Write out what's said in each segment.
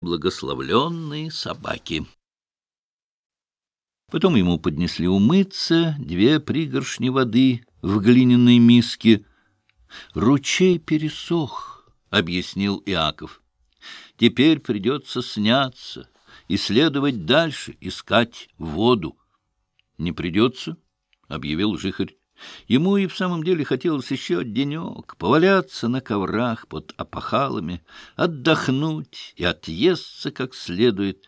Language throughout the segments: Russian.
благословленные собаки. Потом ему поднесли умыться две пригоршни воды в глиняной миске. «Ручей пересох», — объяснил Иаков. «Теперь придется сняться и следовать дальше, искать воду». «Не придется», — объявил Жихарь. Ему и в самом деле хотелось еще денек поваляться на коврах под опахалами, отдохнуть и отъесться как следует.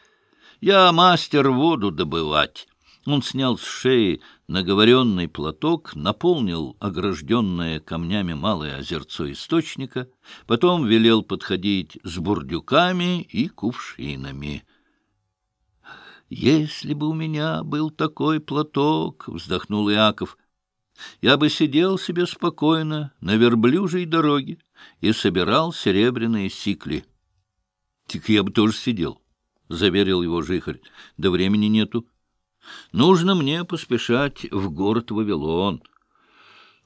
Я мастер воду добывать. Он снял с шеи наговоренный платок, наполнил огражденное камнями малое озерцо источника, потом велел подходить с бурдюками и кувшинами. «Если бы у меня был такой платок», — вздохнул Иаков, я бы сидел себе спокойно на верблюжьей дороге и собирал серебряные сикли. — Так я бы тоже сидел, — заверил его жихарь. — Да времени нету. Нужно мне поспешать в город Вавилон.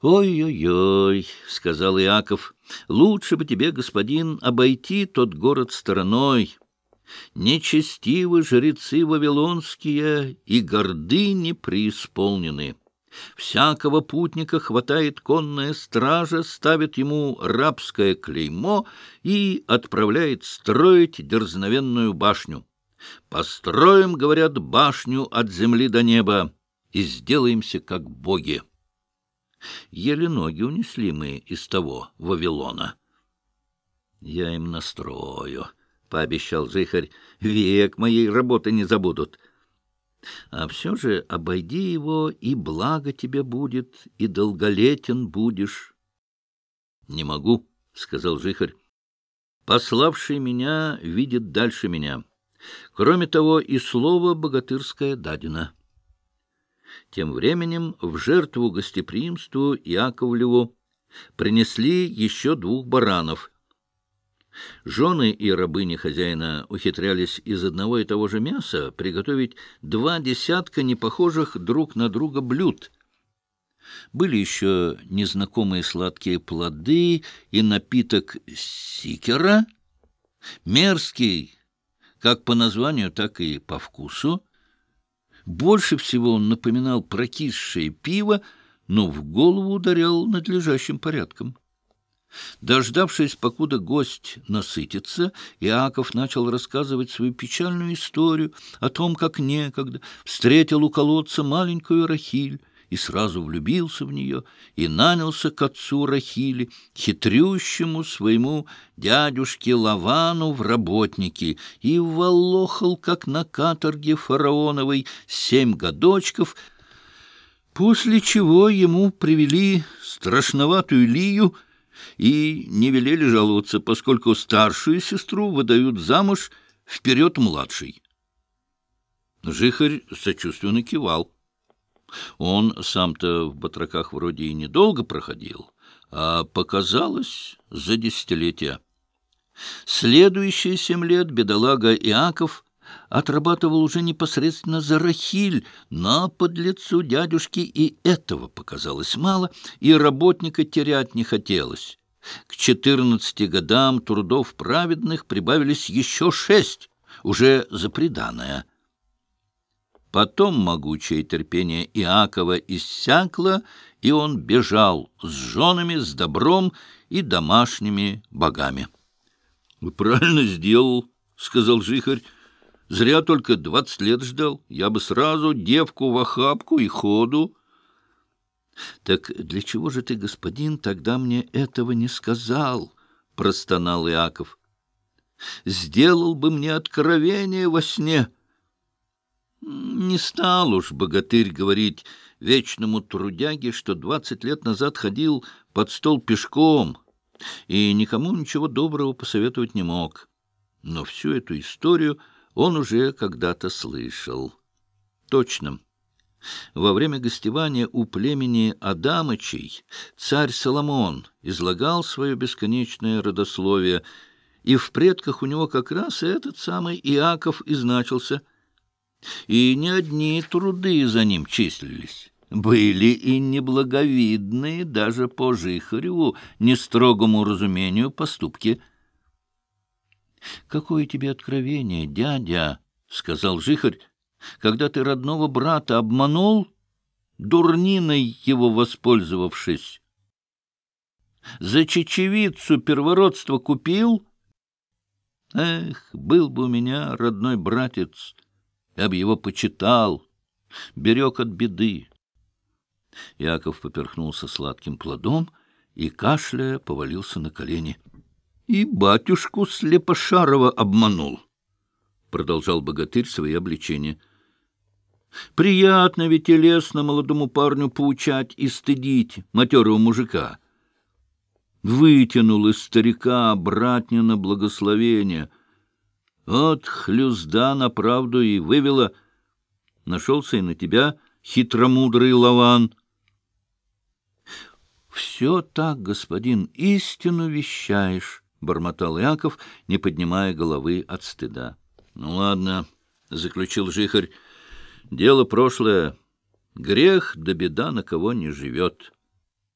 «Ой-ой-ой», — сказал Иаков, — «лучше бы тебе, господин, обойти тот город стороной. Нечестивы жрецы вавилонские и гордыни преисполнены». Всякого путника хватает конная стража, ставит ему рабское клеймо и отправляет строить дерзновенную башню. «Построим, — говорят, — башню от земли до неба и сделаемся как боги». Еле ноги унесли мы из того Вавилона. «Я им настрою», — пообещал Жихарь, — «век моей работы не забудут». А все же обойди его, и благо тебе будет, и долголетен будешь. — Не могу, — сказал Жихарь. — Пославший меня видит дальше меня. Кроме того, и слово богатырское дадено. Тем временем в жертву гостеприимству Яковлеву принесли еще двух баранов — Жены и рабыни хозяина ухитрялись из одного и того же мяса приготовить два десятка непохожих друг на друга блюд. Были еще незнакомые сладкие плоды и напиток сикера, мерзкий как по названию, так и по вкусу. Больше всего он напоминал прокисшее пиво, но в голову ударял надлежащим порядком. Дождавшись, покуда гость насытится, Иаков начал рассказывать свою печальную историю о том, как некогда встретил у колодца маленькую Рахиль и сразу влюбился в нее и нанялся к отцу Рахили, хитрющему своему дядюшке Лавану в работники, и волохал, как на каторге фараоновой, семь годочков, после чего ему привели страшноватую Лию — и не велели жаловаться, поскольку старшую сестру выдают замуж вперед младшей. Жихарь сочувственно кивал. Он сам-то в батраках вроде и недолго проходил, а показалось за десятилетия. Следующие семь лет бедолага Иаков отрабатывал уже непосредственно за Рахиль, но под лицу дядюшки и этого показалось мало, и работника терять не хотелось. К четырнадцати годам трудов праведных прибавились еще шесть, уже за приданое. Потом могучее терпение Иакова иссякло, и он бежал с женами, с добром и домашними богами. — Правильно сделал, — сказал Жихарь. Зря только двадцать лет ждал. Я бы сразу девку в охапку и ходу. — Так для чего же ты, господин, тогда мне этого не сказал? — простонал Иаков. — Сделал бы мне откровение во сне. Не стал уж богатырь говорить вечному трудяге, что двадцать лет назад ходил под стол пешком и никому ничего доброго посоветовать не мог. Но всю эту историю он уже когда-то слышал. Точно. Во время гостевания у племени Адамычей царь Соломон излагал свое бесконечное родословие, и в предках у него как раз этот самый Иаков и значился. И не одни труды за ним числились. Были и неблаговидные даже по Жихареву, не строгому разумению поступки –— Какое тебе откровение, дядя, — сказал жихарь, — когда ты родного брата обманул, дурниной его воспользовавшись. За чечевицу первородство купил? Эх, был бы у меня родной братец, я бы его почитал, берег от беды. Яков поперхнулся сладким плодом и, кашляя, повалился на колени. — И батюшку Слепошарова обманул, — продолжал богатырь свои обличения. — Приятно ведь и лестно молодому парню поучать и стыдить матерого мужика. Вытянул из старика братнина благословение. Вот хлюзда на правду и вывела. Нашелся и на тебя хитромудрый лаван — все так, господин, истину вещаешь, — бормотал Яков, не поднимая головы от стыда. — Ну, ладно, — заключил жихарь, — дело прошлое. Грех да беда на кого не живет.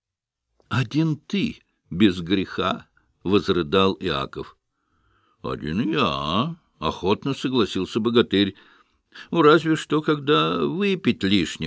— Один ты без греха, — возрыдал Иаков. — Один я, — охотно согласился богатырь. — Разве что, когда выпить лишнего.